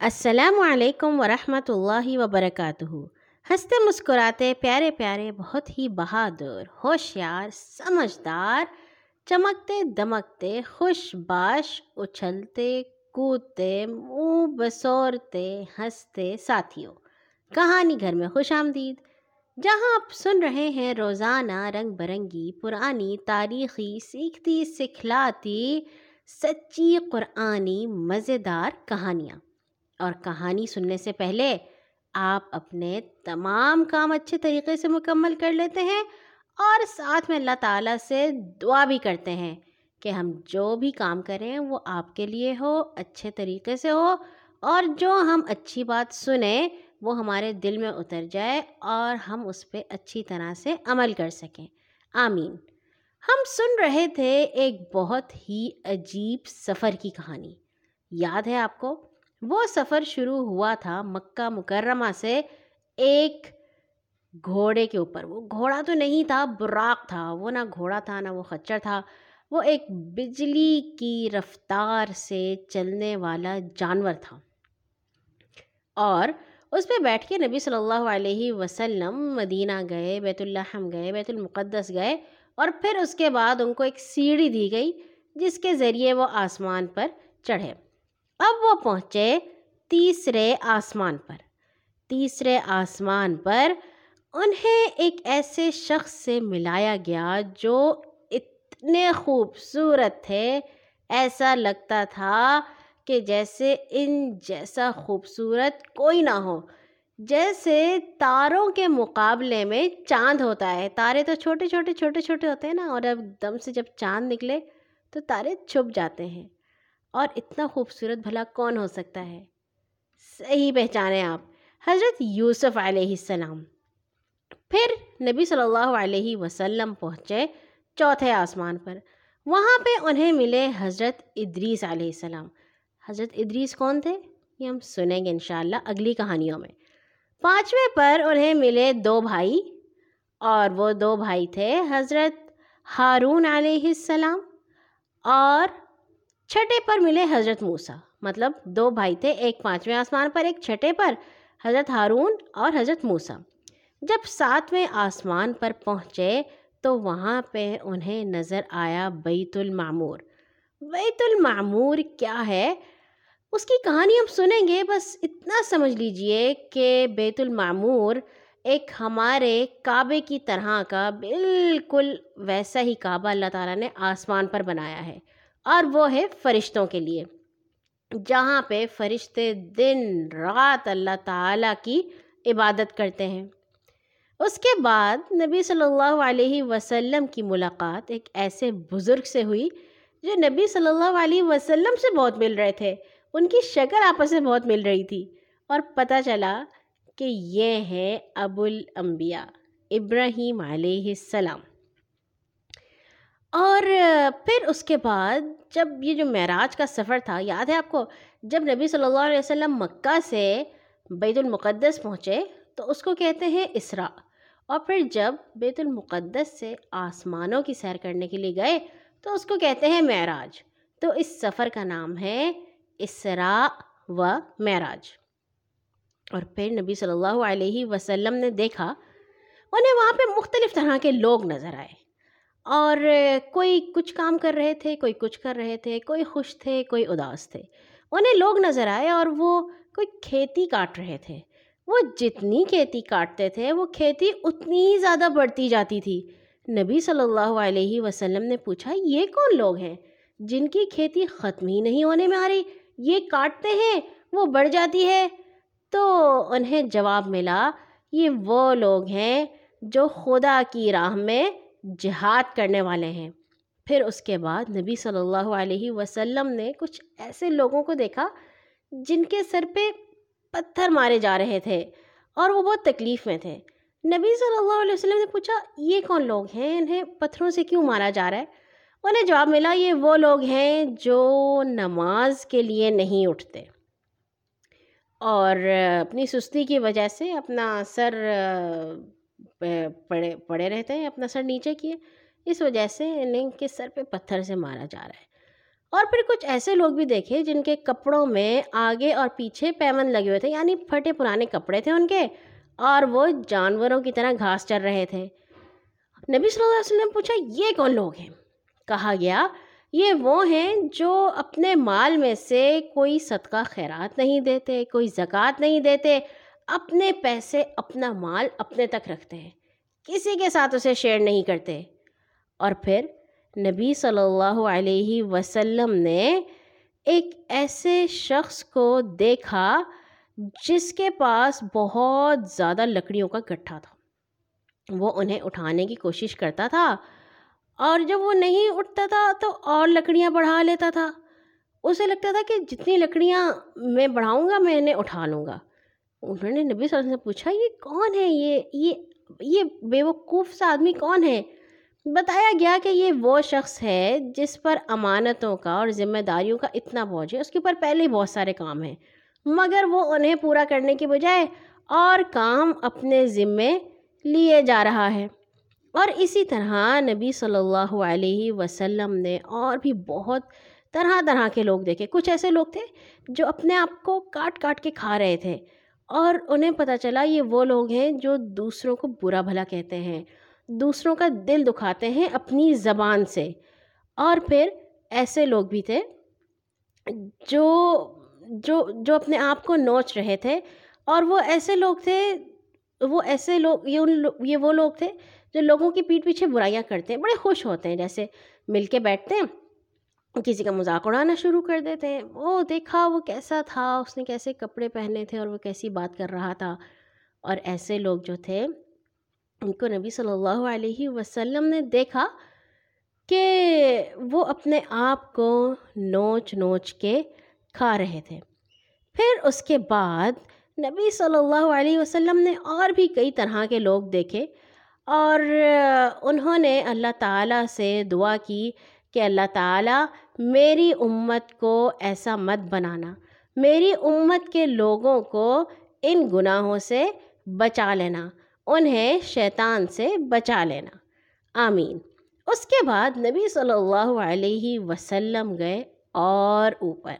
السلام علیکم ورحمۃ اللہ وبرکاتہ۔ ہنستے مسکراتے پیارے پیارے بہت ہی بہادر، ہوشیار، سمجھدار، چمکتے دمکتے، خوش باش، اچھلتے کودتے، منہ بسورتے، ہنستے ساتھیوں۔ کہانی گھر میں خوش آمدید۔ جہاں آپ سن رہے ہیں روزانہ رنگ برنگی، پرانی تاریخی، سیکھتی، سکھلاتی، سچی قرآنی مزیدار کہانیاں۔ اور کہانی سننے سے پہلے آپ اپنے تمام کام اچھے طریقے سے مکمل کر لیتے ہیں اور ساتھ میں اللہ تعالیٰ سے دعا بھی کرتے ہیں کہ ہم جو بھی کام کریں وہ آپ کے لیے ہو، اچھے طریقے سے ہو اور جو ہم اچھی بات سنیں وہ ہمارے دل میں اتر جائے اور ہم اس پہ اچھی طرح سے عمل کر سکیں۔ آمین۔ ہم سن رہے تھے ایک بہت ہی عجیب سفر کی کہانی۔ یاد ہے آپ کو؟ وہ سفر شروع ہوا تھا مکہ مکرمہ سے ایک گھوڑے کے اوپر۔ وہ گھوڑا تو نہیں تھا، براق تھا۔ وہ نہ گھوڑا تھا، نہ وہ خچر تھا۔ وہ ایک بجلی کی رفتار سے چلنے والا جانور تھا۔ اور اس پہ بیٹھ کے نبی صلی اللہ علیہ وسلم مدینہ گئے، بیت الحم گئے، بیت المقدس گئے۔ اور پھر اس کے بعد ان کو ایک سیڑھی دی گئی، جس کے ذریعے وہ آسمان پر چڑھے۔ اب وہ پہنچے تیسرے آسمان پر۔ تیسرے آسمان پر انہیں ایک ایسے شخص سے ملایا گیا جو اتنے خوبصورت تھے۔ ایسا لگتا تھا کہ جیسے ان جیسا خوبصورت کوئی نہ ہو۔ جیسے تاروں کے مقابلے میں چاند ہوتا ہے۔ تارے تو چھوٹے چھوٹے چھوٹے چھوٹے ہوتے ہیں نا اور اب دم سے جب چاند نکلے تو تارے چھپ جاتے ہیں۔ اور اتنا خوبصورت بھلا کون ہو سکتا ہے؟ صحیح پہچانے آپ۔ حضرت یوسف علیہ السلام۔ پھر نبی صلی اللہ علیہ وسلم پہنچے چوتھے آسمان پر۔ وہاں پہ انہیں ملے حضرت ادریس علیہ السلام۔ حضرت ادریس کون تھے؟ یہ ہم سنیں گے انشاءاللہ اگلی کہانیوں میں۔ پانچویں پر انہیں ملے دو بھائی اور وہ دو بھائی تھے حضرت ہارون علیہ السلام اور چھٹے پر ملے حضرت موسیٰ۔ مطلب دو بھائی تھے، ایک پانچویں آسمان پر، ایک چھٹے پر، حضرت ہارون اور حضرت موسیٰ۔ جب ساتویں آسمان پر پہنچے تو وہاں پہ انہیں نظر آیا بیت المعمور۔ بیت المعمور کیا ہے؟ اس کی کہانی ہم سنیں گے، بس اتنا سمجھ لیجیے کہ بیت المعمور ایک ہمارے کعبے کی طرح کا بالکل ویسا ہی کعبہ اللہ تعالیٰ نے آسمان پر بنایا ہے۔ اور وہ ہے فرشتوں کے لیے۔ جہاں پہ فرشتے دن رات اللہ تعالیٰ کی عبادت کرتے ہیں۔ اس کے بعد نبی صلی اللہ علیہ وسلم کی ملاقات ایک ایسے بزرگ سے ہوئی جو نبی صلی اللہ علیہ وسلم سے بہت مل رہے تھے۔ ان کی شکل آپس میں بہت مل رہی تھی اور پتہ چلا کہ یہ ہیں ابو الانبیاء ابراہیم علیہ السلام۔ اور پھر اس کے بعد جب یہ جو معراج کا سفر تھا، یاد ہے آپ کو؟ جب نبی صلی اللہ علیہ وسلم مکہ سے بیت المقدس پہنچے تو اس کو کہتے ہیں اسراء۔ اور پھر جب بیت المقدس سے آسمانوں کی سیر کرنے کے لیے گئے تو اس کو کہتے ہیں معراج۔ تو اس سفر کا نام ہے اسراء و معراج۔ اور پھر نبی صلی اللہ علیہ وسلم نے دیکھا، انہیں وہاں پہ مختلف طرح کے لوگ نظر آئے۔ اور کوئی کچھ کام کر رہے تھے، کوئی کچھ کر رہے تھے، کوئی خوش تھے، کوئی اداس تھے۔ انہیں لوگ نظر آئے اور وہ کوئی کھیتی کاٹ رہے تھے۔ وہ جتنی کھیتی کاٹتے تھے، وہ کھیتی اتنی ہی زیادہ بڑھتی جاتی تھی۔ نبی صلی اللہ علیہ وسلم نے پوچھا، یہ کون لوگ ہیں جن کی کھیتی ختم ہی نہیں ہونے میں آ رہی؟ یہ کاٹتے ہیں، وہ بڑھ جاتی ہے؟ تو انہیں جواب ملا، یہ وہ لوگ ہیں جو خدا کی راہ میں جہاد کرنے والے ہیں۔ پھر اس کے بعد نبی صلی اللہ علیہ وسلم نے کچھ ایسے لوگوں کو دیکھا جن کے سر پہ پتھر مارے جا رہے تھے اور وہ بہت تکلیف میں تھے۔ نبی صلی اللہ علیہ وسلم نے پوچھا، یہ کون لوگ ہیں؟ انہیں پتھروں سے کیوں مارا جا رہا ہے؟ انہیں جواب ملا، یہ وہ لوگ ہیں جو نماز کے لیے نہیں اٹھتے۔ اور اپنی سستی کی وجہ سے اپنا سر پڑے پڑے رہتے ہیں اپنا سر نیچے کیے اس وجہ سے انہیں کے سر پہ پتھر سے مارا جا رہا ہے اور پھر کچھ ایسے لوگ بھی دیکھے جن کے کپڑوں میں آگے اور پیچھے پیمن لگے ہوئے تھے یعنی پھٹے پرانے کپڑے تھے ان کے اور وہ جانوروں کی طرح گھاس چر رہے تھے نبی صلی اللہ علیہ وسلم نے پوچھا یہ کون لوگ ہیں کہا گیا یہ وہ ہیں جو اپنے مال میں سے کوئی صدقہ خیرات نہیں دیتے کوئی زکوٰۃ نہیں دیتے اپنے پیسے، اپنا مال اپنے تک رکھتے ہیں۔ کسی کے ساتھ اسے شیئر نہیں کرتے۔ اور پھر نبی صلی اللہ علیہ وسلم نے ایک ایسے شخص کو دیکھا جس کے پاس بہت زیادہ لکڑیوں کا گٹھا تھا۔ وہ انہیں اٹھانے کی کوشش کرتا تھا اور جب وہ نہیں اٹھتا تھا تو اور لکڑیاں بڑھا لیتا تھا۔ اسے لگتا تھا کہ جتنی لکڑیاں میں بڑھاؤں گا میں انہیں اٹھا لوں گا۔ انہوں نے نبی صلی اللہ علیہ وسلم سے پوچھا، یہ کون ہے؟ یہ یہ یہ بے وقوف سا آدمی کون ہے؟ بتایا گیا کہ یہ وہ شخص ہے جس پر امانتوں کا اور ذمہ داریوں کا اتنا بوجھ ہے، اس کے اوپر پہلے ہی بہت سارے کام ہیں، مگر وہ انہیں پورا کرنے کی بجائے اور کام اپنے ذمے لیے جا رہا ہے۔ اور اسی طرح نبی صلی اللہ علیہ وسلم نے اور بھی بہت طرح طرح کے لوگ دیکھے۔ کچھ ایسے لوگ تھے جو اپنے آپ کو کاٹ کاٹ کے کھا رہے تھے۔ اور انہیں پتہ چلا یہ وہ لوگ ہیں جو دوسروں کو برا بھلا کہتے ہیں، دوسروں کا دل دکھاتے ہیں اپنی زبان سے۔ اور پھر ایسے لوگ بھی تھے جو جو جو اپنے آپ کو نوچ رہے تھے۔ اور وہ ایسے لوگ تھے، وہ ایسے لوگ، یہ ان یہ وہ لوگ تھے جو لوگوں کی پیٹھ پیچھے برائیاں کرتے ہیں، بڑے خوش ہوتے ہیں، جیسے مل کے بیٹھتے ہیں۔ کسی کا مذاق اڑانا شروع کر دیتے ہیں۔ وہ دیکھا، وہ کیسا تھا، اس نے کیسے کپڑے پہنے تھے اور وہ کیسی بات کر رہا تھا۔ اور ایسے لوگ جو تھے، ان کو نبی صلی اللہ علیہ وسلم نے دیکھا کہ وہ اپنے آپ کو نوچ نوچ کے کھا رہے تھے۔ پھر اس کے بعد نبی صلی اللہ علیہ وسلم نے اور بھی کئی طرح کے لوگ دیکھے اور انہوں نے اللہ تعالیٰ سے دعا کی کہ اللہ تعالیٰ میری امت کو ایسا مت بنانا، میری امت کے لوگوں کو ان گناہوں سے بچا لینا، انہیں شیطان سے بچا لینا۔ آمین۔ اس کے بعد نبی صلی اللہ علیہ وسلم گئے اور اوپر،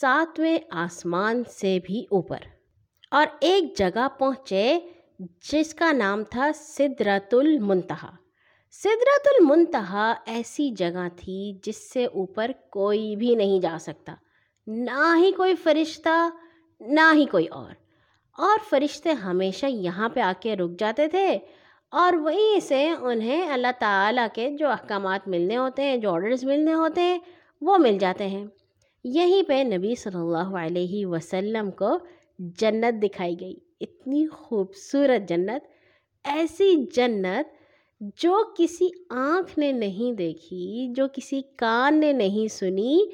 ساتویں آسمان سے بھی اوپر۔ اور ایک جگہ پہنچے جس کا نام تھا سدرت المنتہا۔ سدرت المنتہا ایسی جگہ تھی جس سے اوپر کوئی بھی نہیں جا سکتا۔ نہ ہی کوئی فرشتہ، نہ ہی کوئی اور۔ اور فرشتے ہمیشہ یہاں پہ آ کے رک جاتے تھے اور وہیں سے انہیں اللہ تعالیٰ کے جو احکامات ملنے ہوتے ہیں، جو آڈرز ملنے ہوتے ہیں، وہ مل جاتے ہیں۔ یہیں پہ نبی صلی اللہ علیہ وسلم کو جنت دکھائی گئی۔ اتنی خوبصورت جنت، ایسی جنت جو کسی آنکھ نے نہیں دیکھی، جو کسی کان نے نہیں سنی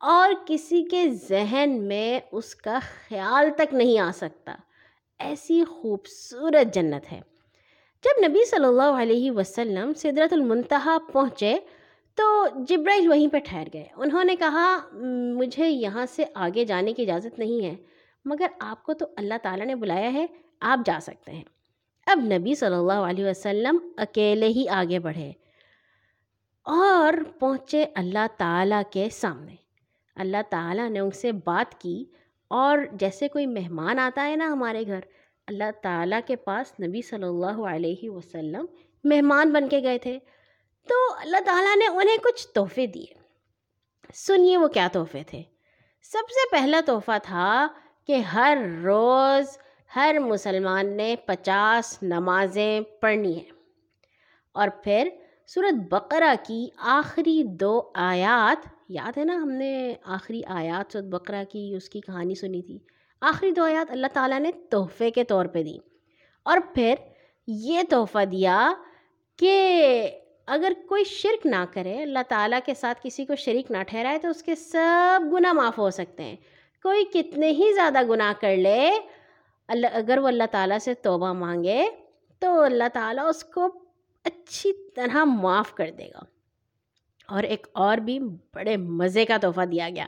اور کسی کے ذہن میں اس کا خیال تک نہیں آ سکتا، ایسی خوبصورت جنت ہے۔ جب نبی صلی اللہ علیہ وسلم سدرت المنتہا پہنچے تو جبرائیل وہیں پہ ٹھہر گئے۔ انہوں نے کہا، مجھے یہاں سے آگے جانے کی اجازت نہیں ہے، مگر آپ کو تو اللہ تعالیٰ نے بلایا ہے، آپ جا سکتے ہیں۔ اب نبی صلی اللہ علیہ وسلم اکیلے ہی آگے بڑھے اور پہنچے اللہ تعالیٰ کے سامنے۔ اللہ تعالیٰ نے ان سے بات کی اور جیسے کوئی مہمان آتا ہے نا ہمارے گھر، اللہ تعالیٰ کے پاس نبی صلی اللہ علیہ وسلم مہمان بن کے گئے تھے۔ تو اللہ تعالیٰ نے انہیں کچھ تحفے دیے۔ سنیے وہ کیا تحفے تھے۔ سب سے پہلا تحفہ تھا کہ ہر روز ہر مسلمان نے پچاس نمازیں پڑھنی ہیں۔ اور پھر صورت بقرہ کی آخری دو آیات، یاد ہے نا ہم نے آخری آیات صورت بقرہ کی، اس کی کہانی سنی تھی۔ آخری دو آیات اللہ تعالیٰ نے تحفے کے طور پہ دی۔ اور پھر یہ تحفہ دیا کہ اگر کوئی شرک نہ کرے، اللہ تعالیٰ کے ساتھ کسی کو شریک نہ ٹھہرائے، تو اس کے سب گناہ معاف ہو سکتے ہیں۔ کوئی کتنے ہی زیادہ گناہ کر لے اللہ اگر وہ اللہ تعالیٰ سے توبہ مانگے تو اللہ تعالیٰ اس کو اچھی طرح معاف کر دے گا۔ اور ایک اور بھی بڑے مزے کا تحفہ دیا گیا۔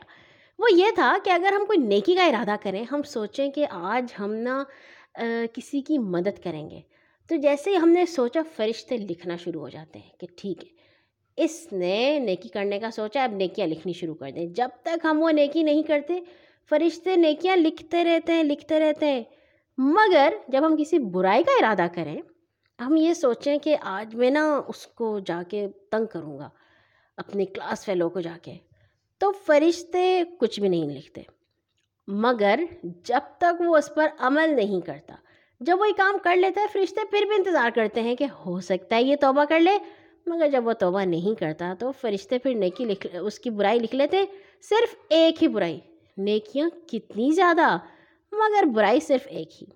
وہ یہ تھا کہ اگر ہم کوئی نیکی کا ارادہ کریں، ہم سوچیں کہ آج ہم نا کسی کی مدد کریں گے۔ تو جیسے ہی ہم نے سوچا، فرشتے لکھنا شروع ہو جاتے ہیں کہ ٹھیک ہے۔ اس نے نیکی کرنے کا سوچا، اب نیکیاں لکھنی شروع کر دیں۔ جب تک ہم وہ نیکی نہیں کرتے، فرشتے نیکیاں لکھتے رہتے ہیں، لکھتے رہتے ہیں۔ مگر جب ہم کسی برائی کا ارادہ کریں، ہم یہ سوچیں کہ آج میں نا اس کو جا کے تنگ کروں گا، اپنے کلاس فیلو کو جا کے، تو فرشتے کچھ بھی نہیں لکھتے۔ مگر جب تک وہ اس پر عمل نہیں کرتا، جب وہ یہ کام کر لیتا ہے، فرشتے پھر بھی انتظار کرتے ہیں کہ ہو سکتا ہے یہ توبہ کر لے۔ مگر جب وہ توبہ نہیں کرتا، تو فرشتے پھر نیکی لکھ، اس کی برائی لکھ لیتے۔ صرف ایک ہی برائی، نیکیاں کتنی زیادہ مگر برائی صرف ایک ہی۔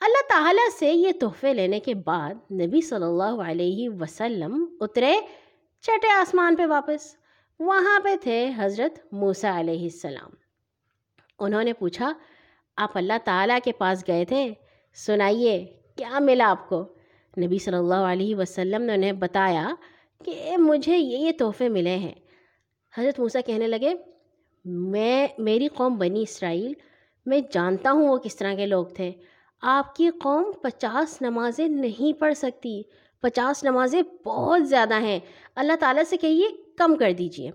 اللہ تعالیٰ سے یہ تحفے لینے کے بعد نبی صلی اللہ علیہ وسلم اترے چھٹے آسمان پہ واپس۔ وہاں پہ تھے حضرت موسیٰ علیہ السلام۔ انہوں نے پوچھا، آپ اللہ تعالیٰ کے پاس گئے تھے؟ سنائیے، کیا ملا آپ کو؟ نبی صلی اللہ علیہ وسلم نے انہیں بتایا کہ مجھے یہ یہ تحفے ملے ہیں۔ حضرت موسیٰ کہنے لگے، میں، میری قوم بنی اسرائیل میں جانتا ہوں وہ کس طرح کے لوگ تھے۔ آپ کی قوم پچاس نمازیں نہیں پڑھ سکتی۔ پچاس نمازیں بہت زیادہ ہیں۔ اللہ تعالیٰ سے کہیے، کم کر دیجیے۔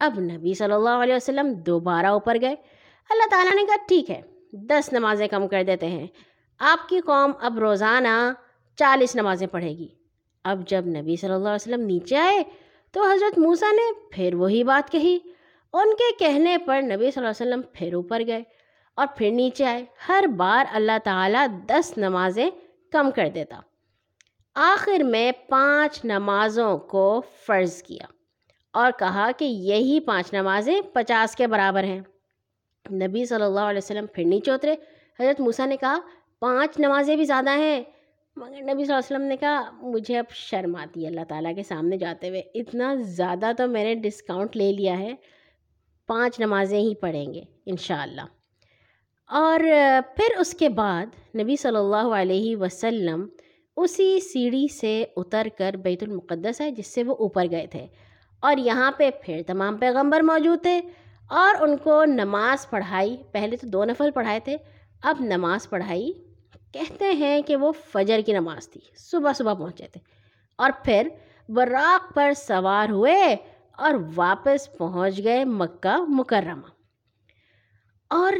اب نبی صلی اللہ علیہ وسلم دوبارہ اوپر گئے۔ اللہ تعالیٰ نے کہا، ٹھیک ہے، دس نمازیں کم کر دیتے ہیں۔ آپ کی قوم اب روزانہ چالیس نمازیں پڑھے گی۔ اب جب نبی صلی اللہ علیہ وسلم نیچے آئے تو حضرت موسیٰ نے پھر وہی بات کہی۔ ان کے کہنے پر نبی صلی اللہ علیہ وسلم پھر اوپر گئے۔ اور پھر نیچے آئے۔ ہر بار اللہ تعالیٰ دس نمازیں کم کر دیتا۔ آخر میں پانچ نمازوں کو فرض کیا اور کہا کہ یہی پانچ نمازیں پچاس کے برابر ہیں۔ نبی صلی اللہ علیہ وسلم پھر نیچے اترے۔ حضرت موسیٰ نے کہا، پانچ نمازیں بھی زیادہ ہیں۔ مگر نبی صلی اللہ علیہ وسلم نے کہا، مجھے اب شرم آتی ہے اللہ تعالیٰ کے سامنے جاتے ہوئے۔ اتنا زیادہ تو میں نے ڈسکاؤنٹ لے لیا ہے۔ پانچ نمازیں ہی پڑھیں گے انشاءاللہ۔ اور پھر اس کے بعد نبی صلی اللہ علیہ وسلم اسی سیڑھی سے اتر کر بیت المقدس ہے، جس سے وہ اوپر گئے تھے۔ اور یہاں پہ پھر تمام پیغمبر موجود تھے اور ان کو نماز پڑھائی، پہلے تو دو نفل پڑھائے تھے، اب نماز پڑھائی۔ کہتے ہیں کہ وہ فجر کی نماز تھی، صبح صبح پہنچے تھے۔ اور پھر براق پر سوار ہوئے اور واپس پہنچ گئے مکہ مکرمہ۔ اور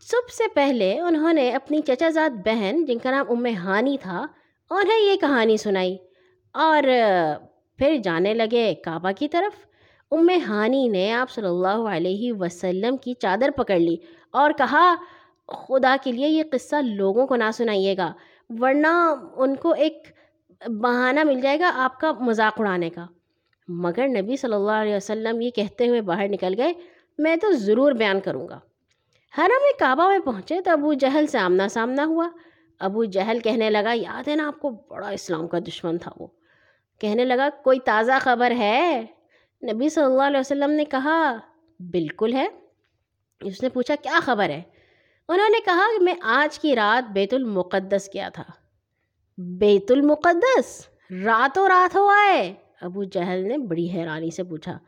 سب سے پہلے انہوں نے اپنی چچا زاد بہن، جن کا نام ام ہانی تھا، انہیں یہ کہانی سنائی اور پھر جانے لگے کعبہ کی طرف۔ ام ہانی نے آپ صلی اللہ علیہ وسلم کی چادر پکڑ لی اور کہا، خدا کے لیے یہ قصہ لوگوں کو نہ سنائیے گا، ورنہ ان کو ایک بہانہ مل جائے گا آپ کا مذاق اڑانے کا۔ مگر نبی صلی اللہ علیہ وسلم یہ کہتے ہوئے باہر نکل گئے۔ میں تو ضرور بیان کروں گا۔ حرم کعبہ میں پہنچے تو ابو جہل سے آمنا سامنا ہوا۔ ابو جہل کہنے لگا، یاد ہے نا آپ کو بڑا اسلام کا دشمن تھا وہ؟ کہنے لگا، کوئی تازہ خبر ہے؟ نبی صلی اللہ علیہ وسلم نے کہا، بالکل ہے۔ اس نے پوچھا، کیا خبر ہے؟ انہوں نے کہا، کہ میں آج کی رات بیت المقدس کیا تھا۔ بیت المقدس؟ راتوں رات ہو آئے۔ ابو جہل نے بڑی حیرانی سے پوچھا،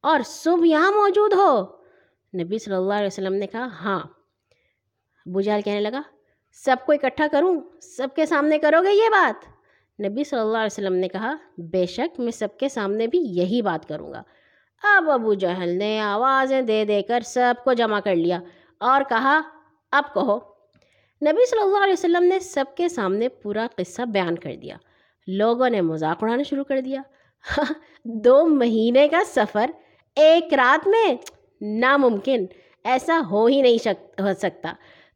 اور صبح یہاں موجود ہو؟ نبی صلی اللہ علیہ وسلم نے کہا ہاں۔ ابو جہل کہنے لگا، سب کو اکٹھا کروں، سب کے سامنے کرو گے یہ بات؟ نبی صلی اللہ علیہ وسلم نے کہا، بے شک میں سب کے سامنے بھی یہی بات کروں گا۔ اب ابو جہل نے آوازیں دے دے کر سب کو جمع کر لیا اور کہا، اب کہو۔ نبی صلی اللہ علیہ وسلم نے سب کے سامنے پورا قصہ بیان کر دیا۔ لوگوں نے مذاق اڑانا شروع کر دیا۔ دو مہینے کا سفر، ایک رات میں۔ ناممکن، ایسا ہو ہی نہیں ہو سکتا۔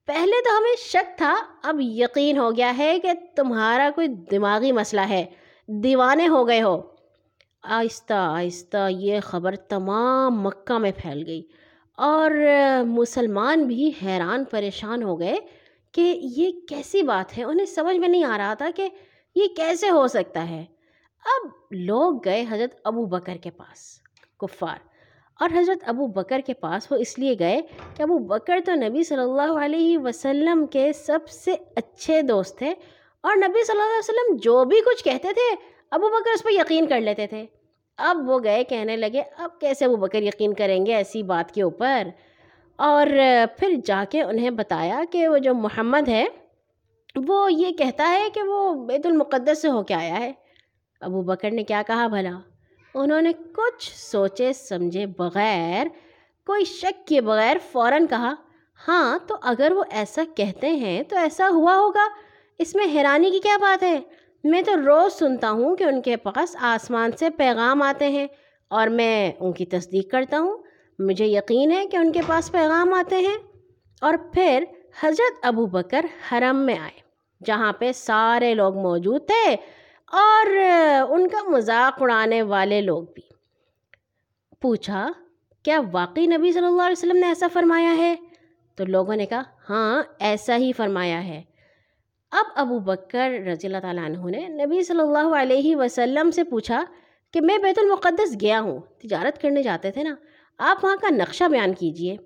پہلے تو ہمیں شک تھا، اب یقین ہو گیا ہے کہ تمہارا کوئی دماغی مسئلہ ہے۔ دیوانے ہو گئے ہو۔ آہستہ آہستہ یہ خبر تمام مکہ میں پھیل گئی۔ اور مسلمان بھی حیران، پریشان ہو گئے کہ یہ کیسی بات ہے؟ انہیں سمجھ میں نہیں آ رہا تھا کہ یہ کیسے ہو سکتا ہے۔ اب لوگ گئے حضرت ابو بکر کے پاس۔ کفار۔ اور حضرت ابو بکر کے پاس وہ اس لیے گئے کہ ابو بکر تو نبی صلی اللہ علیہ وسلم کے سب سے اچھے دوست تھے اور نبی صلی اللہ علیہ وسلم جو بھی کچھ کہتے تھے، ابو بکر اس پہ یقین کر لیتے تھے۔ اب وہ گئے، کہنے لگے، اب کیسے ابو بکر یقین کریں گے ایسی بات کے اوپر؟ اور پھر جا کے انہیں بتایا کہ وہ جو محمد ہے، وہ یہ کہتا ہے کہ وہ بیت المقدس سے ہو کے آیا ہے۔ ابو بکر نے کیا کہا، بھلا؟ انہوں نے کچھ سوچے سمجھے بغیر کوئی شک کے بغیر فوراً کہا ہاں تو اگر وہ ایسا کہتے ہیں تو ایسا ہوا ہوگا۔ اس میں حیرانی کی کیا بات ہے؟ میں تو روز سنتا ہوں کہ ان کے پاس آسمان سے پیغام آتے ہیں اور میں ان کی تصدیق کرتا ہوں۔ مجھے یقین ہے کہ ان کے پاس پیغام آتے ہیں۔ اور پھر حضرت ابو بکر حرم میں آئے، جہاں پہ سارے لوگ موجود تھے۔ اور ان کا مذاق اڑانے والے لوگ بھی۔ پوچھا، کیا واقعی نبی صلی اللہ علیہ وسلم نے ایسا فرمایا ہے؟ تو لوگوں نے کہا ہاں ایسا ہی فرمایا ہے۔ اب ابو بکر رضی اللہ تعالیٰ عنہ نے نبی صلی اللہ علیہ وسلم سے پوچھا کہ میں بیت المقدس گیا ہوں، تجارت کرنے جاتے تھے نا، آپ وہاں کا نقشہ بیان کیجیے۔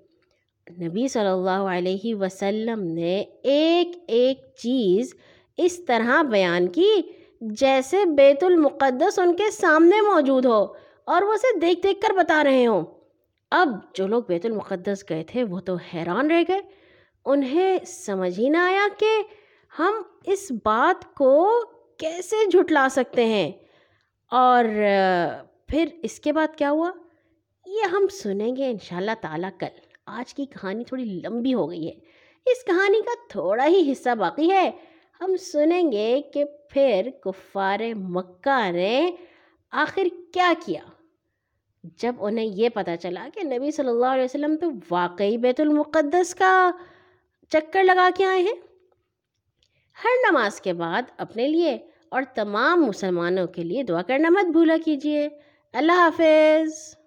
نبی صلی اللہ علیہ وسلم نے ایک ایک چیز اس طرح بیان کی جیسے بیت المقدس ان کے سامنے موجود ہو اور وہ اسے دیکھ دیکھ کر بتا رہے ہوں۔ اب جو لوگ بیت المقدس گئے تھے وہ تو حیران رہ گئے۔ انہیں سمجھ ہی نہ آیا کہ ہم اس بات کو کیسے جھٹلا سکتے ہیں۔ اور پھر اس کے بعد کیا ہوا؟ یہ ہم سنیں گے ان شاء اللہ تعالیٰ کل۔ آج کی کہانی تھوڑی لمبی ہو گئی ہے۔ اس کہانی کا تھوڑا ہی حصہ باقی ہے۔ ہم سنیں گے کہ پھر کفار مکہ نے آخر کیا کیا۔ جب انہیں یہ پتہ چلا کہ نبی صلی اللہ علیہ وسلم تو واقعی بیت المقدس کا چکر لگا کے آئے ہیں، ہر نماز کے بعد اپنے لیے اور تمام مسلمانوں کے لیے دعا کرنا مت بھولا کیجیے۔ اللہ حافظ۔